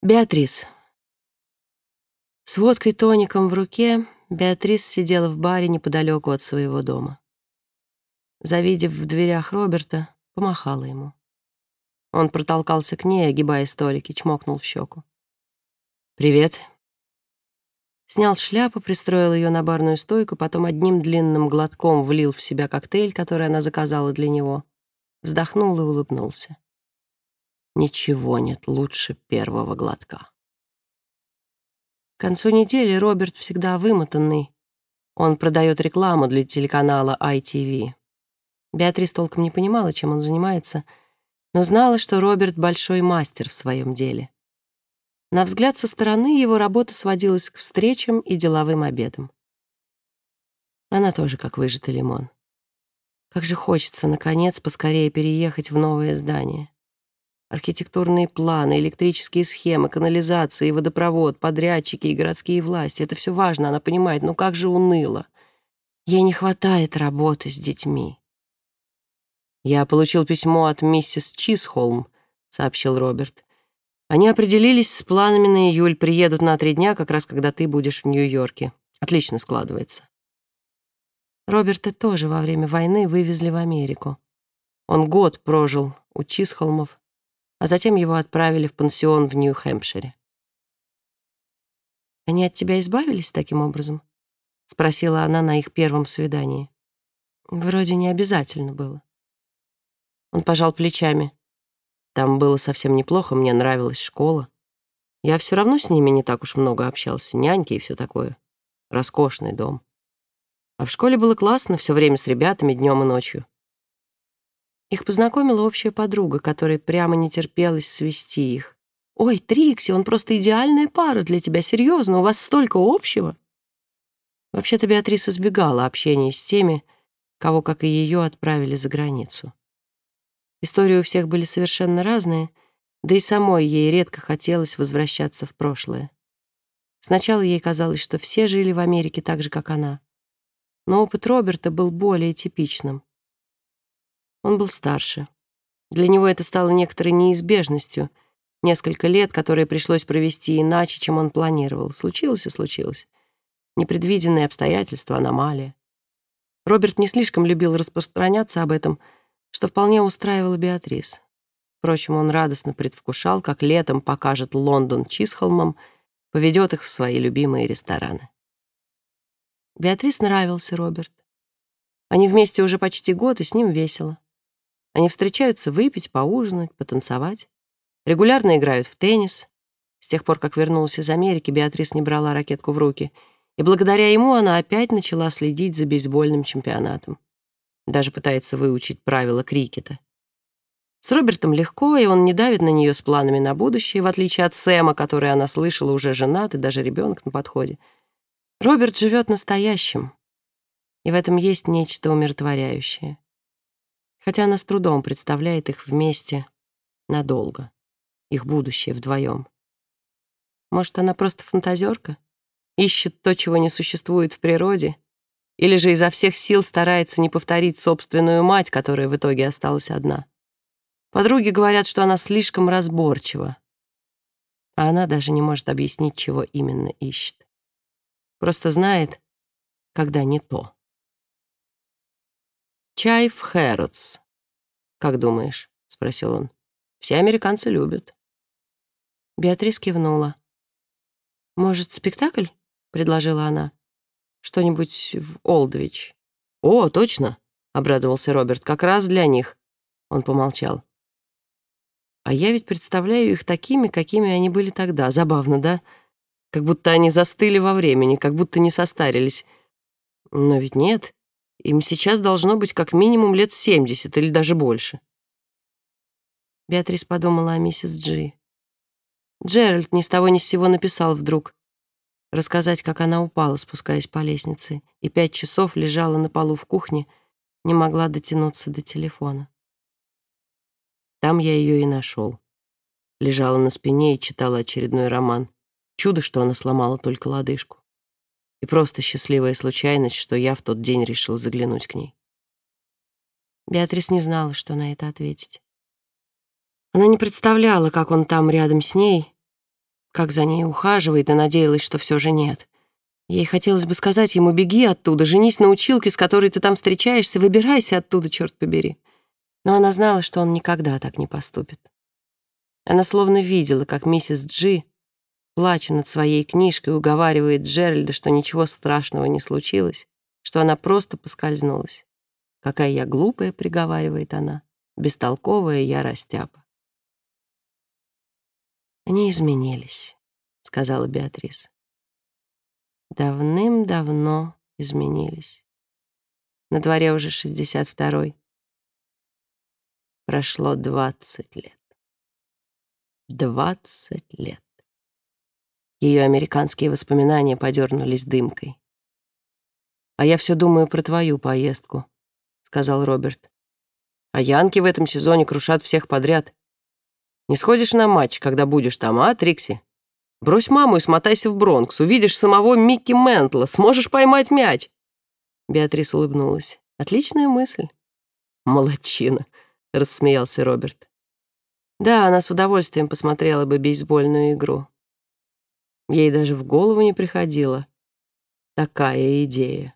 Беатрис. С водкой-тоником в руке Беатрис сидела в баре неподалеку от своего дома. Завидев в дверях Роберта, помахала ему. Он протолкался к ней, огибая столики, чмокнул в щеку. «Привет». Снял шляпу, пристроил ее на барную стойку, потом одним длинным глотком влил в себя коктейль, который она заказала для него, вздохнул и улыбнулся. Ничего нет лучше первого глотка. К концу недели Роберт всегда вымотанный. Он продает рекламу для телеканала ITV. Беатрис толком не понимала, чем он занимается, но знала, что Роберт — большой мастер в своем деле. На взгляд со стороны его работа сводилась к встречам и деловым обедам. Она тоже как выжатый лимон. Как же хочется, наконец, поскорее переехать в новое здание. Архитектурные планы, электрические схемы, канализации, водопровод, подрядчики и городские власти. Это все важно, она понимает, но как же уныло. Ей не хватает работы с детьми. «Я получил письмо от миссис Чисхолм», — сообщил Роберт. «Они определились с планами на июль, приедут на три дня, как раз когда ты будешь в Нью-Йорке. Отлично складывается». Роберта тоже во время войны вывезли в Америку. Он год прожил у Чисхолмов, а затем его отправили в пансион в Нью-Хэмпшире. «Они от тебя избавились таким образом?» — спросила она на их первом свидании. «Вроде не обязательно было». Он пожал плечами. «Там было совсем неплохо, мне нравилась школа. Я все равно с ними не так уж много общался, няньки и все такое. Роскошный дом. А в школе было классно, все время с ребятами, днем и ночью. Их познакомила общая подруга, которой прямо не терпелось свести их. «Ой, Трикси, он просто идеальная пара для тебя, серьезно, у вас столько общего!» Вообще-то Беатриса избегала общения с теми, кого, как и ее, отправили за границу. Истории у всех были совершенно разные, да и самой ей редко хотелось возвращаться в прошлое. Сначала ей казалось, что все жили в Америке так же, как она. Но опыт Роберта был более типичным. Он был старше. Для него это стало некоторой неизбежностью. Несколько лет, которые пришлось провести иначе, чем он планировал. Случилось и случилось. Непредвиденные обстоятельства, аномалия. Роберт не слишком любил распространяться об этом, что вполне устраивало Беатрис. Впрочем, он радостно предвкушал, как летом покажет Лондон Чисхолмам, поведет их в свои любимые рестораны. Беатрис нравился Роберт. Они вместе уже почти год, и с ним весело. Они встречаются выпить, поужинать, потанцевать. Регулярно играют в теннис. С тех пор, как вернулась из Америки, Беатрис не брала ракетку в руки. И благодаря ему она опять начала следить за бейсбольным чемпионатом. Даже пытается выучить правила крикета. С Робертом легко, и он не давит на нее с планами на будущее, в отличие от Сэма, который она слышала уже женат, и даже ребенок на подходе. Роберт живет настоящим, и в этом есть нечто умиротворяющее хотя она с трудом представляет их вместе надолго, их будущее вдвоем. Может, она просто фантазерка? Ищет то, чего не существует в природе? Или же изо всех сил старается не повторить собственную мать, которая в итоге осталась одна? Подруги говорят, что она слишком разборчива, а она даже не может объяснить, чего именно ищет. Просто знает, когда не то. «Чай в Хэротс. Как думаешь?» — спросил он. «Все американцы любят». Беатрис кивнула. «Может, спектакль?» — предложила она. «Что-нибудь в Олдвич». «О, точно!» — обрадовался Роберт. «Как раз для них». Он помолчал. «А я ведь представляю их такими, какими они были тогда. Забавно, да? Как будто они застыли во времени, как будто не состарились. Но ведь нет. Им сейчас должно быть как минимум лет 70 или даже больше. Беатрис подумала о миссис Джи. Джеральд ни с того ни с сего написал вдруг. Рассказать, как она упала, спускаясь по лестнице, и пять часов лежала на полу в кухне, не могла дотянуться до телефона. Там я ее и нашел. Лежала на спине и читала очередной роман. Чудо, что она сломала только лодыжку и просто счастливая случайность, что я в тот день решил заглянуть к ней. Беатрис не знала, что на это ответить. Она не представляла, как он там рядом с ней, как за ней ухаживает, и надеялась, что все же нет. Ей хотелось бы сказать ему, беги оттуда, женись на училке, с которой ты там встречаешься, выбирайся оттуда, черт побери. Но она знала, что он никогда так не поступит. Она словно видела, как миссис Джи, плача над своей книжкой, уговаривает Джеральда, что ничего страшного не случилось, что она просто поскользнулась. «Какая я глупая», — приговаривает она, — «бестолковая я растяпа». «Они изменились», — сказала Беатрис. «Давным-давно изменились. На дворе уже шестьдесят второй. Прошло двадцать лет. Двадцать лет. Ее американские воспоминания подернулись дымкой. «А я все думаю про твою поездку», — сказал Роберт. «А янки в этом сезоне крушат всех подряд. Не сходишь на матч, когда будешь там, а, Трикси? Брось маму и смотайся в Бронкс. Увидишь самого Микки Ментла. Сможешь поймать мяч». Беатрис улыбнулась. «Отличная мысль». «Молодчина», — рассмеялся Роберт. Да, она с удовольствием посмотрела бы бейсбольную игру. Ей даже в голову не приходила такая идея.